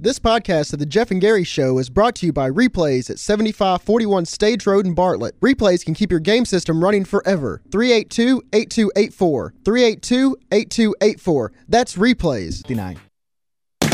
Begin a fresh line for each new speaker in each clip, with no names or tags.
This podcast of the Geoff and Gary Show is brought to you by Replays at 7541 Stage Road in Bartlett. Replays can keep your game system running forever. 382-8284. 382-8284. That's Replays.
59.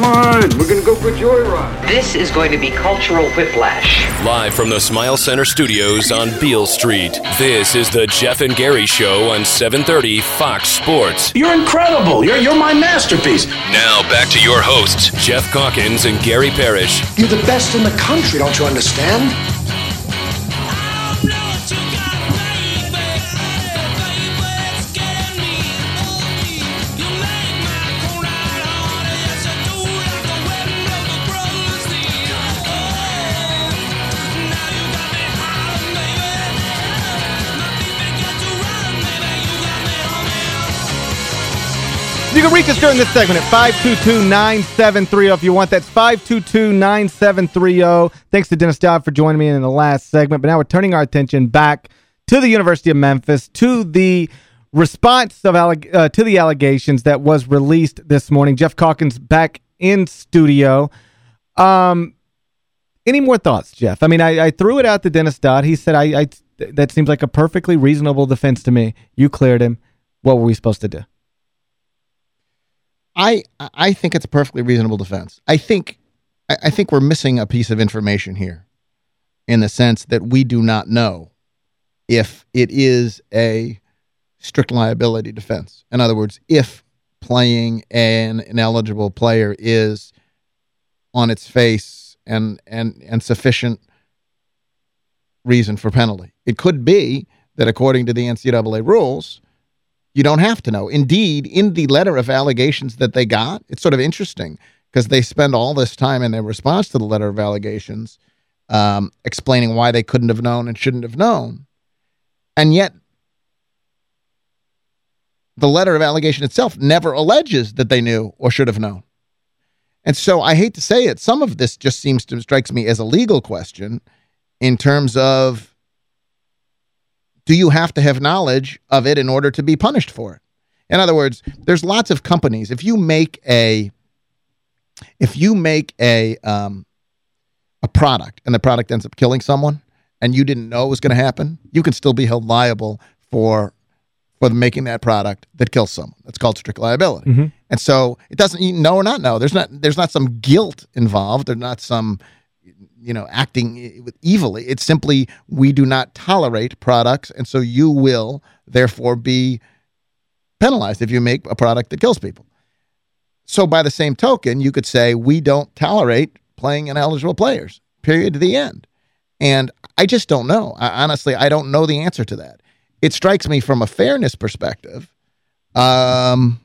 Come on, we're gonna go for a joyride.
This is going to be cultural whiplash.
Live from the Smile Center studios on Beale Street, this is the Geoff and Gary Show on 730 Fox Sports.
You're incredible. You're, you're my masterpiece.
Now back to your hosts, Geoff Calkins and Gary Parrish.
You're the best in the country, don't you understand?
You can reach us during this segment at 522-9730 if you want. That's 522-9730. Thanks to Dennis Dodd for joining me in the last segment. But now we're turning our attention back to the University of Memphis, to the response of uh, to the allegations that was released this morning. Geoff Calkins back in studio. Um, any more thoughts, Geoff? I mean, I, I threw it out to Dennis Dodd. He said, I, I that seems like a perfectly reasonable defense to me. You cleared him. What were we supposed to do?
I I think it's a perfectly reasonable defense. I think I, I think we're missing a piece of information here in the sense that we do not know if it is a strict liability defense. In other words, if playing an ineligible player is on its face and and and sufficient reason for penalty. It could be that according to the NCAA rules, you don't have to know. Indeed, in the letter of allegations that they got, it's sort of interesting because they spend all this time in their response to the letter of allegations um, explaining why they couldn't have known and shouldn't have known. And yet, the letter of allegation itself never alleges that they knew or should have known. And so I hate to say it, some of this just seems to strikes me as a legal question in terms of do you have to have knowledge of it in order to be punished for it? In other words, there's lots of companies. If you make a if you make a um, a product and the product ends up killing someone and you didn't know it was going to happen, you can still be held liable for for making that product that kills someone. That's called strict liability.
Mm -hmm.
And so it doesn't you know or not know. There's not there's not some guilt involved. There's not some you know, acting evilly. It's simply we do not tolerate products, and so you will therefore be penalized if you make a product that kills people. So by the same token, you could say we don't tolerate playing ineligible players, period to the end. And I just don't know. I, honestly, I don't know the answer to that. It strikes me from a fairness perspective. Um,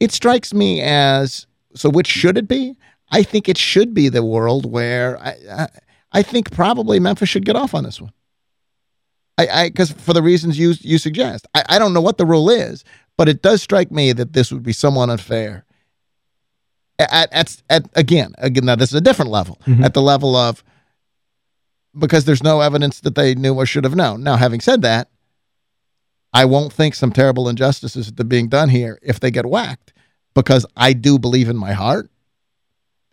it strikes me as, so which should it be? I think it should be the world where I, I, I think probably Memphis should get off on this one. I because for the reasons you you suggest, I, I don't know what the rule is, but it does strike me that this would be somewhat unfair. At at at again, again, now this is a different level. Mm -hmm. At the level of because there's no evidence that they knew or should have known. Now, having said that, I won't think some terrible injustices are being done here if they get whacked, because I do believe in my heart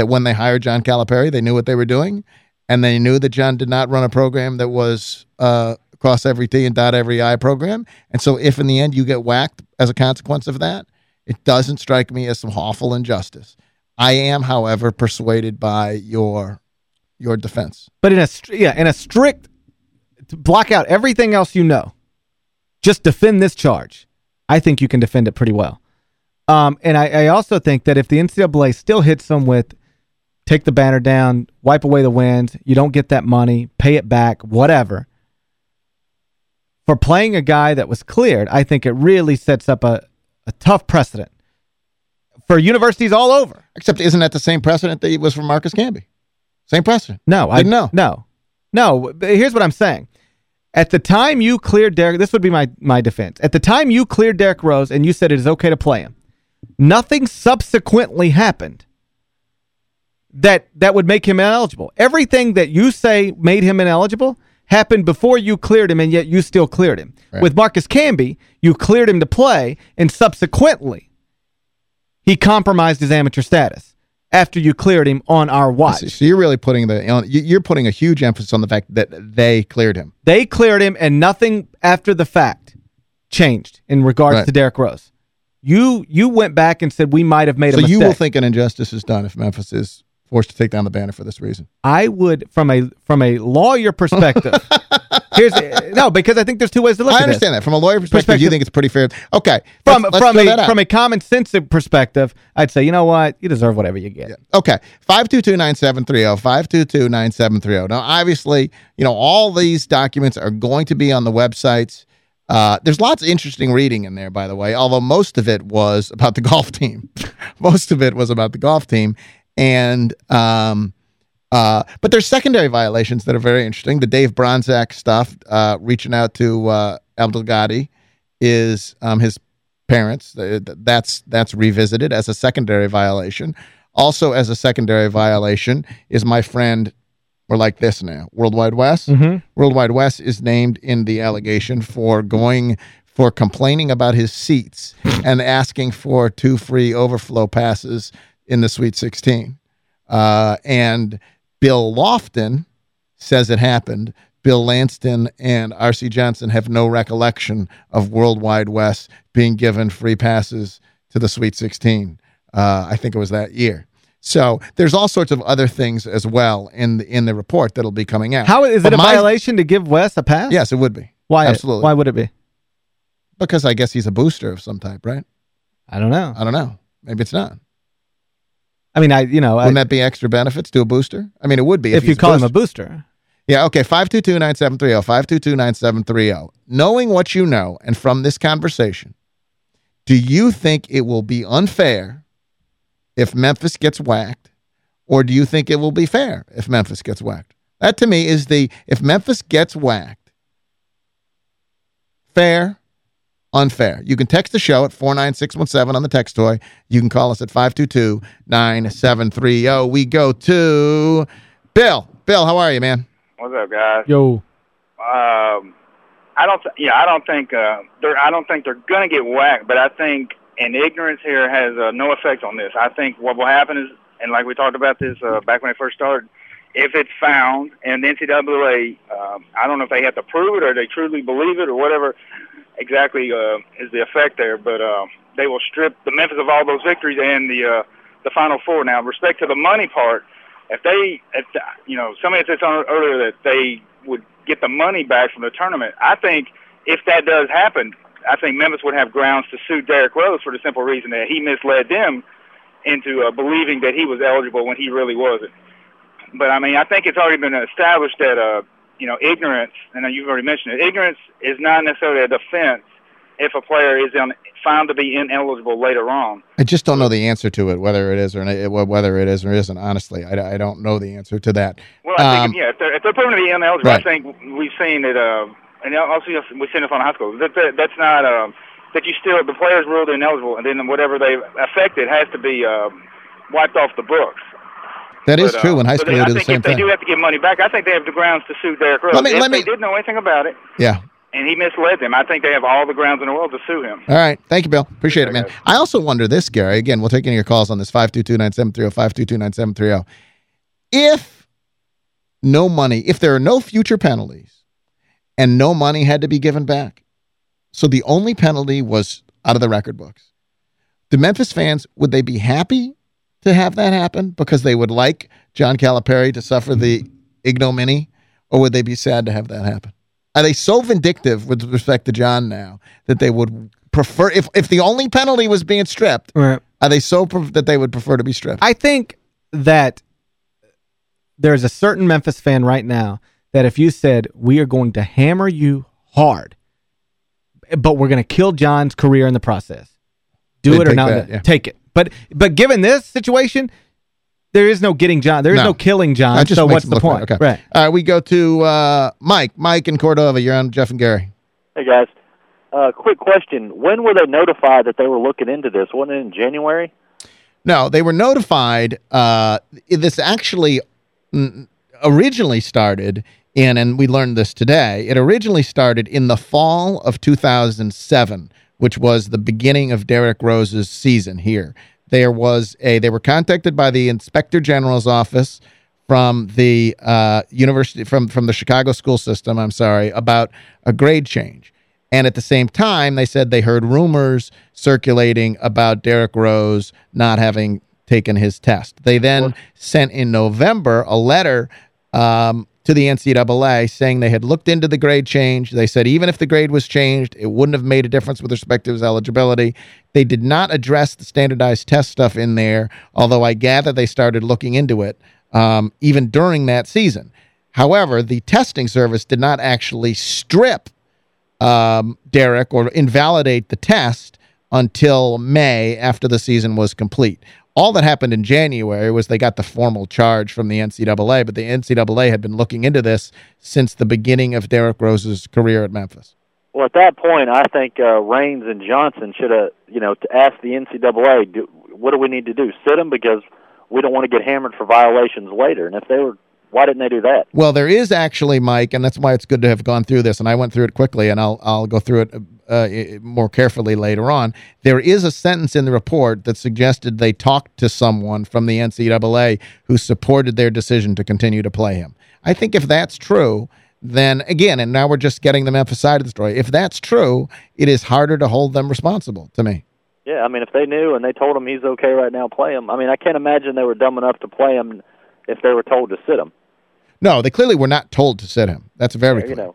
that when they hired John Calipari, they knew what they were doing, and they knew that John did not run a program that was uh, cross every T and dot every I program. And so if in the end you get whacked as a consequence of that, it doesn't strike me as some awful injustice. I am, however, persuaded by your your defense.
But in a yeah, in a strict block out everything else you know. Just defend this charge. I think you can defend it pretty well. Um, and I, I also think that if the NCAA still hits them with take the banner down, wipe away the wind, you don't get that money, pay it back, whatever. For playing a guy that was cleared, I think it really sets up a, a tough precedent for universities all over.
Except isn't that the same precedent that it was for Marcus Camby? Same precedent.
No,
Didn't
I
know.
No. No, here's what I'm saying. At the time you cleared Derrick, this would be my, my defense. At the time you cleared Derrick Rose and you said it is okay to play him, nothing subsequently happened that that would make him ineligible. Everything that you say made him ineligible happened before you cleared him, and yet you still cleared him.
Right.
With Marcus Camby, you cleared him to play, and subsequently He compromised his amateur status after you cleared him on our watch.
So you're really putting the you- you're putting a huge emphasis on the fact that they cleared him.
They cleared him and nothing after the fact changed in regards
Right.
to Derrick Rose. You you went back and said we might have made
So
a mistake.
you will think an injustice is done if Memphis is forced to take down the banner for this reason.
I would from a from a lawyer perspective. here's no because I think there's two ways to look
I
at
it.
I understand
that from a lawyer perspective, you think it's pretty fair. Okay,
From
let's- let's
from a from a common sense perspective, I'd say you know what you deserve whatever you get.
Okay. 522-9730, 522-9730. Now, obviously, you know, all these documents are going to be on the websites. Uh, there's lots of interesting reading in there, by the way, although most of it was about the golf team. most of it was about the golf team. And, um, uh, but there's secondary violations that are very interesting. The Dave Bronzak stuff, uh, reaching out to uh, Abdul Ghadi is um, his parents. Th- th- That's that's revisited as a secondary violation. Also, as a secondary violation, is my friend. We're like this now. World Wide Wes.
Mhm.
World Wide Wes is named in the allegation for going for complaining about his seats and asking for two free overflow passes in the Sweet 16. Uh, and Bill Lofton says it happened. Bill Lanston and R.C. Johnson have no recollection of World Wide Wes being given free passes to the Sweet 16. Uh, I think it was that year. So there's all sorts of other things as well in the, in the report that'll be coming out.
How is
But
it a
my-
violation to give Wes a pass?
Yes, it would be.
Why?
Absolutely.
Why would it be?
Because I guess he's a booster of some type, right?
I don't know.
I don't know. Maybe it's not.
I mean, I you know, I,
Wouldn't that be extra benefits to a booster? I mean, it would be
if you
he's
call him a
booster.
booster.
Yeah, okay, 522-9730, 522-9730. Knowing what you know and from this conversation, do you think it will be unfair if Memphis gets whacked or do you think it will be fair if Memphis gets whacked? That to me is the if Memphis gets whacked, fair, unfair. You can text the show at 49617 on the text toy. You can call us at 522-9730. oh. We go to Bill. Bill, how are you, man?
What's up, guys?
Yo.
Um, I don't. Th- yeah, I don't think uh, they're. I don't think they're gonna get whacked. But I think and ignorance here has uh, no effect on this. I think what will happen is, and like we talked about this uh, back when it first started, if it's found and the NCAA, um, I don't know if they have to prove it or they truly believe it or whatever exactly uh, is the effect there, but uh, they will strip the Memphis of all those victories and the uh, the Final Four. Now, respect to the money part, if they, if you know, somebody said something earlier that they would get the money back from the tournament. I think if that does happen, I think Memphis would have grounds to sue Derrick Rose for the simple reason that he misled them into uh, believing that he was eligible when he really wasn't. But I mean, I think it's already been established that uh, you know, ignorance, and you've already mentioned it. Ignorance is not necessarily a defense if a player is in, found to be ineligible later on.
I just don't know the answer to it, whether it is or not, whether it is or isn't. Honestly, I, I don't know the answer to that.
Well, I
Um,
think, yeah, if they're, if they're proven to be ineligible,
Right.
I think we've seen it, uh, and also we've seen it from high school. That, that that's not um, that you still the players ruled ineligible, and then whatever they affected has to be um, wiped off the books.
That is
But,
true.
uh,
In high school,
they,
they
I
do the
think
same
if they do have to give money back, I think they have the grounds to sue Derrick Rose.
Let me-
if
let
they
me-
did know anything about it,
Yeah.
and he misled them, I think they have all the grounds in the world to sue him.
All right. Thank you, Bill. Appreciate it, man. I also wonder this, Gary. Again, we'll take any of your calls on this 522-9730, 522-9730. If no money, if there are no future penalties and no money had to be given back, so the only penalty was out of the record books, the Memphis fans, would they be happy to have that happen because they would like John Calipari to suffer the ignominy, or would they be sad to have that happen? Are they so vindictive with respect to John now that they would prefer if if the only penalty was being stripped?
Right.
Are they so that they would prefer to be stripped?
I think that there's a certain Memphis fan right now that if you said, we are going to hammer you hard, but we're going to kill John's career in the process, do
They'd
it or not,
that, yeah.
take it. But but given this situation, there is no getting John. There is
No.
no, killing John,
That
so what's the point?
bad. Okay.
Right.
All right, we go to uh, Mike. Mike in Cordova. You're on Geoff and Gary.
Hey guys, uh, quick question: When were they notified that they were looking into this? Wasn't it in January?
No, they were notified. Uh, this actually originally started in, and we learned this today, it originally started in the fall of 2007, which was the beginning of Derrick Rose's season here. there was a they were contacted by the inspector general's office from the uh, university from from the Chicago school system, I'm sorry, about a grade change. And at the same time, they said they heard rumors circulating about Derrick Rose not having taken his test. They then sent in November a letter um, to the NCAA saying they had looked into the grade change. They said even if the grade was changed, it wouldn't have made a difference with respect to his eligibility. They did not address the standardized test stuff in there, although I gather they started looking into it um, even during that season. However, the testing service did not actually strip um, Derrick or invalidate the test until May after the season was complete. All that happened in January was they got the formal charge from the NCAA, but the NCAA had been looking into this since the beginning of Derrick Rose's career at Memphis.
Well, at that point, I think uh, Raines and Johnson should have, you know, to ask the NCAA, do, what do we need to do? Sit them because we don't want to get hammered for violations later. And if they were why didn't they do that?
Well, there is actually, Mike, and that's why it's good to have gone through this, and I went through it quickly, and I'll I'll go through it uh, more carefully later on. There is a sentence in the report that suggested they talked to someone from the NCAA who supported their decision to continue to play him. I think if that's true, then again, and now we're just getting the Memphis side of the story, if that's true, it is harder to hold them responsible to me.
Yeah, I mean, if they knew and they told him he's okay right now, play him. I mean, I can't imagine they were dumb enough to play him if they were told to sit him.
No, they clearly were not told to sit him. That's very
yeah,
clear.
You know.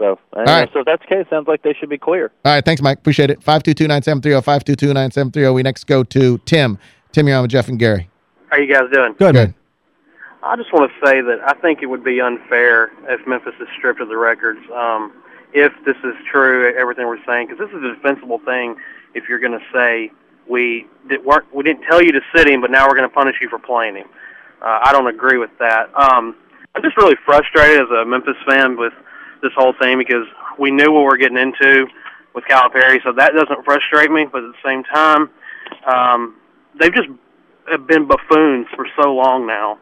So,
All right.
so if that's the case, sounds like they should be clear.
All right, thanks, Mike. Appreciate it. 522-9730, 522-9730. We next go to Tim. Tim, you're on with Geoff and Gary.
How you guys doing?
Good. Good.
I just want to say that I think it would be unfair if Memphis is stripped of the records. Um, if this is true, everything we're saying, because this is a defensible thing. If you're going to say we did work, we didn't tell you to sit him, but now we're going to punish you for playing him. Uh, I don't agree with that. Um, I'm just really frustrated as a Memphis fan with this whole thing because we knew what we are getting into with Calipari, so that doesn't frustrate me. But at the same time, um, they've just been buffoons for so long now.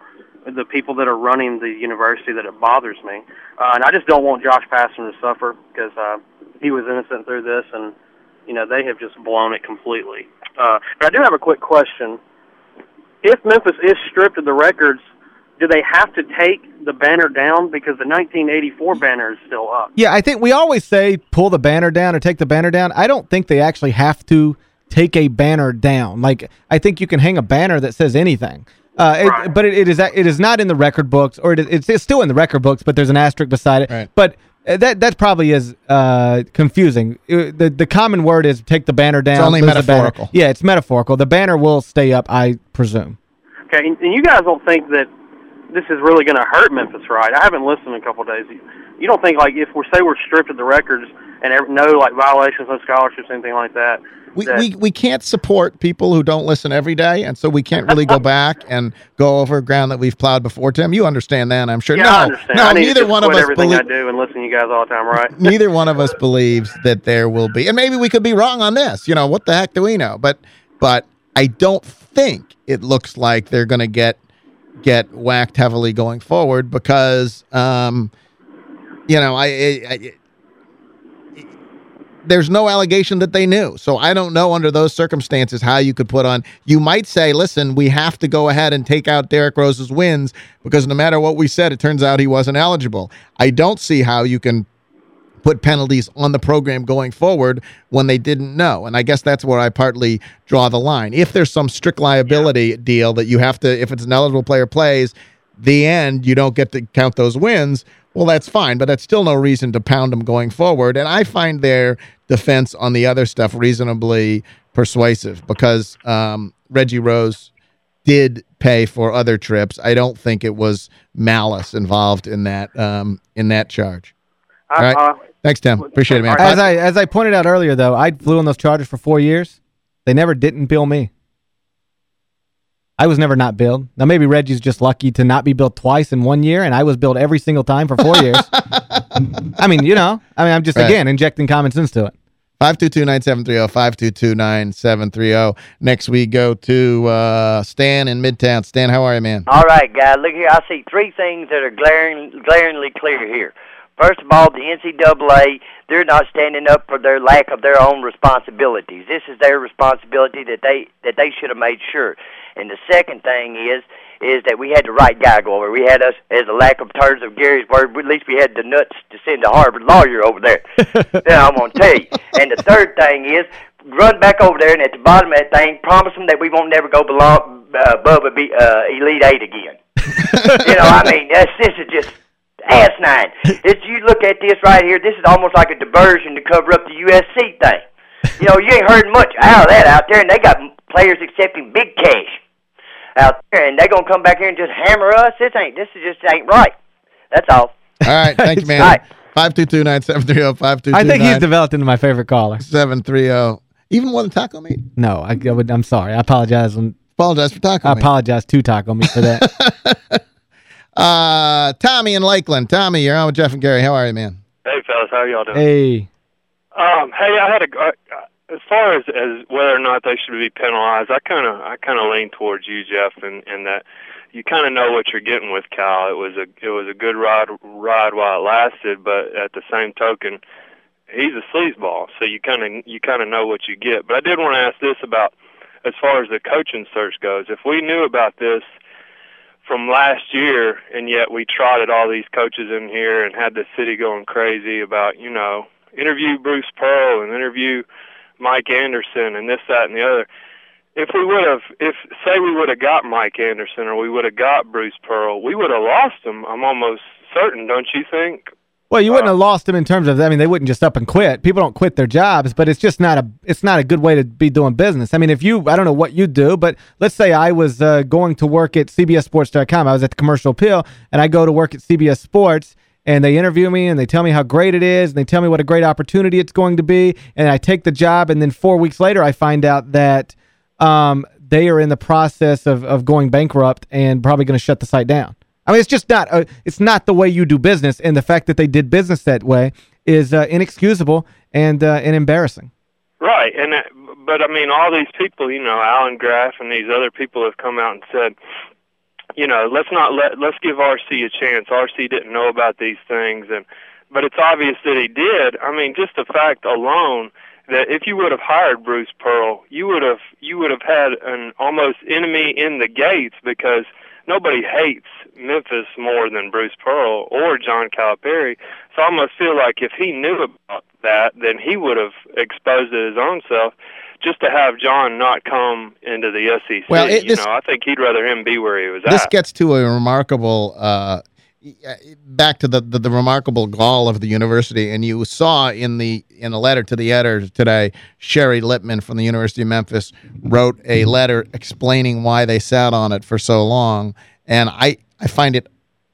The people that are running the university that it bothers me, uh, and I just don't want Josh Pastner to suffer because uh, he was innocent through this, and you know they have just blown it completely. Uh, but I do have a quick question: If Memphis is stripped of the records, do they have to take the banner down because the 1984 banner is still up?
Yeah, I think we always say pull the banner down or take the banner down. I don't think they actually have to take a banner down. Like I think you can hang a banner that says anything. Uh, right. but it, it is it is not in the record books, or it is, it's, still in the record books, but there's an asterisk beside it.
Right.
But uh, that that probably is uh, confusing. Uh, the the common word is take the banner down.
It's only metaphorical.
Yeah, it's metaphorical. The banner will stay up, I presume.
Okay, and you guys don't think that this is really going to hurt Memphis, right? I haven't listened in a couple of days. You don't think like if we say we're stripped of the records and no like violations, no scholarships, anything like that.
We,
that
we we can't support people who don't listen every day, and so we can't really go back and go over ground that we've plowed before. Tim, you understand that, I'm sure.
Yeah,
no,
I understand.
no,
I
neither one of us
everything
believe.
I do and listen to you guys all the time, right?
neither one of us believes that there will be, and maybe we could be wrong on this. You know, what the heck do we know? But but I don't think it looks like they're going to get get whacked heavily going forward because, um, you know, I, I, I there's no allegation that they knew. So I don't know under those circumstances how you could put on. You might say, listen, we have to go ahead and take out Derrick Rose's wins because no matter what we said, it turns out he wasn't eligible. I don't see how you can put penalties on the program going forward when they didn't know. And I guess that's where I partly draw the line. If there's some strict liability yeah. deal that you have to, if it's an eligible player plays, the end, you don't get to count those wins, well, that's fine, but that's still no reason to pound them going forward. And I find their defense on the other stuff reasonably persuasive because um, Reggie Rose did pay for other trips. I don't think it was malice involved in that um, in that charge. All right. Uh, Thanks, Tim. Appreciate it, man.
As I as I pointed out earlier, though, I flew on those charges for four years. They never didn't bill me. I was never not billed. Now, maybe Reggie's just lucky to not be billed twice in one year, and I was billed every single time for four years. I mean, you know, I mean, I'm just, right. again, injecting common sense to it.
522-9730, 522-9730. Next we go to uh, Stan in Midtown. Stan, how are you, man?
All right, guy. Look here. I see three things that are glaring, glaringly clear here. First of all, the NCAA, they're not standing up for their lack of their own responsibilities. This is their responsibility that they that they should have made sure. And the second thing is is that we had the right guy go over. We had us, as a lack of terms of Gary's word, at least we had the nuts to send a Harvard lawyer over there. now I'm gonna tell you. And the third thing is run back over there and at the bottom of that thing, promise them that we won't never go below uh, above a B, uh, Elite Eight again. you know, I mean, that's, this is just asinine. If you look at this right here, this is almost like a diversion to cover up the USC thing. You know, you ain't heard much out of that out there, and they got players accepting big cash out there, and they're gonna come back here and just hammer us. This ain't. This is just ain't right. That's all.
All right, thank you, man.
All right.
522-9730,
I think he's developed into my favorite caller.
730. Even more than taco meat?
No, I, I would, I'm sorry. I apologize. When,
apologize for taco
I
meat.
apologize to taco meat for that.
uh, Tommy in Lakeland. Tommy, you're on with Geoff and Gary. How are you, man?
Hey, fellas, how y'all doing?
hey.
Um, hey, I had a uh, as far as as whether or not they should be penalized, I kind of I kind of lean towards you, Geoff, and in, in that you kind of know what you're getting with Cal. It was a it was a good ride ride while it lasted, but at the same token, he's a sleazeball, so you kind of you kind of know what you get. But I did want to ask this about as far as the coaching search goes. If we knew about this from last year, and yet we trotted all these coaches in here and had the city going crazy about you know interview Bruce Pearl and interview Mike Anderson and this, that, and the other. If we would have, if say we would have got Mike Anderson or we would have got Bruce Pearl, we would have lost him. I'm almost certain, don't you think?
Well, you wouldn't have lost them in terms of, I mean, they wouldn't just up and quit. People don't quit their jobs, but it's just not a it's not a good way to be doing business. I mean, if you, I don't know what you do, but let's say I was uh, going to work at CBSSports.com. I was at the commercial appeal, and I go to work at CBS Sports, and they interview me and they tell me how great it is and they tell me what a great opportunity it's going to be and I take the job and then four weeks later I find out that um, they are in the process of, of going bankrupt and probably going to shut the site down. I mean, it's just not uh, it's not the way you do business and the fact that they did business that way is uh, inexcusable and uh, and embarrassing.
Right, and that, but I mean, all these people, you know, Alan Graff and these other people have come out and said, you know, let's not let let's give RC a chance. RC didn't know about these things, and but it's obvious that he did. I mean, just the fact alone that if you would have hired Bruce Pearl, you would have you would have had an almost enemy in the gates because nobody hates Memphis more than Bruce Pearl or John Calipari. So I almost feel like if he knew about that, then he would have exposed it his own self just to have John not come into the SEC.
Well, it,
you
this,
know, I think he'd rather him be where he was at
this
at.
gets to a remarkable uh, back to the, the, the remarkable gall of the university and you saw in the in a letter to the editor today Sherry Lippman from the University of Memphis wrote a letter explaining why they sat on it for so long and I I find it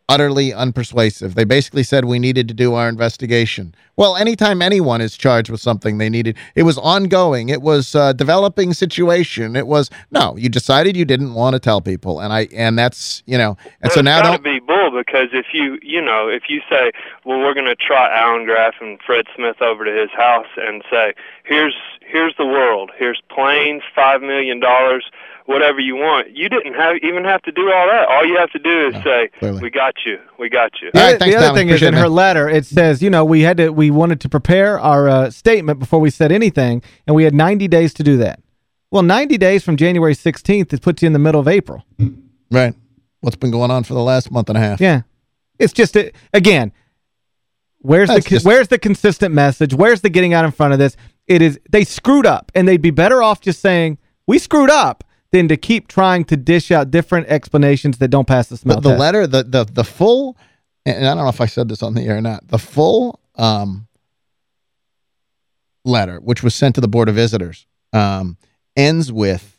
utterly unpersuasive. They basically said we needed to do our investigation. Well, anytime anyone is charged with something they needed, it was ongoing. It was a developing situation. It was, no, you decided you didn't want to tell people. And I and that's, you know, and
Well,
so now don't,
be bull because if you you know if you say well we're going to trot Alan Graff and Fred Smith over to his house and say here's here's the world here's planes five million dollars whatever you want you didn't have even have to do all that all you have to do is say we got you we got you
The, other- the other thing is in her letter, it says, you know, we had to, we wanted to prepare our uh, statement before we said anything, and we had 90 days to do that. Well, 90 days from January 16th, it puts you in the middle of April.
Right. What's been going on for the last month and a half?
Yeah. It's just, a, again, where's
That's
the
just-
where's the consistent message? Where's the getting out in front of this? It is, they screwed up, and they'd be better off just saying, we screwed up, than to keep trying to dish out different explanations that don't pass the smell
the, the letter, the, the, the full, and I don't know if I said this on the air or not, the full um, letter, which was sent to the Board of Visitors, um, ends with,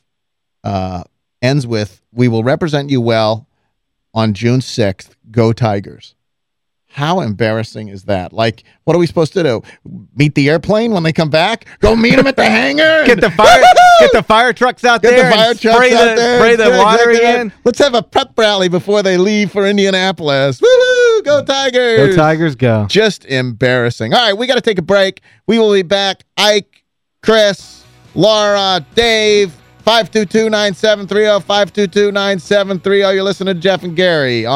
uh, ends with, we will represent you well on June 6th. Go Tigers. How embarrassing is that? Like, what are we supposed to do? Meet the airplane when they come back? Go meet them at the hangar?
Get the fire get the fire trucks out
Get
there
the fire trucks
spray
out
the,
there.
spray the water in.
Let's have a prep rally before they leave for Indianapolis. Woo! Go Tigers!
Go Tigers, go.
Just embarrassing. All right, we got to take a break. We will be back. Ike, Chris, Laura, Dave, 522-9730, 522-9730. You're listening to Geoff and Gary on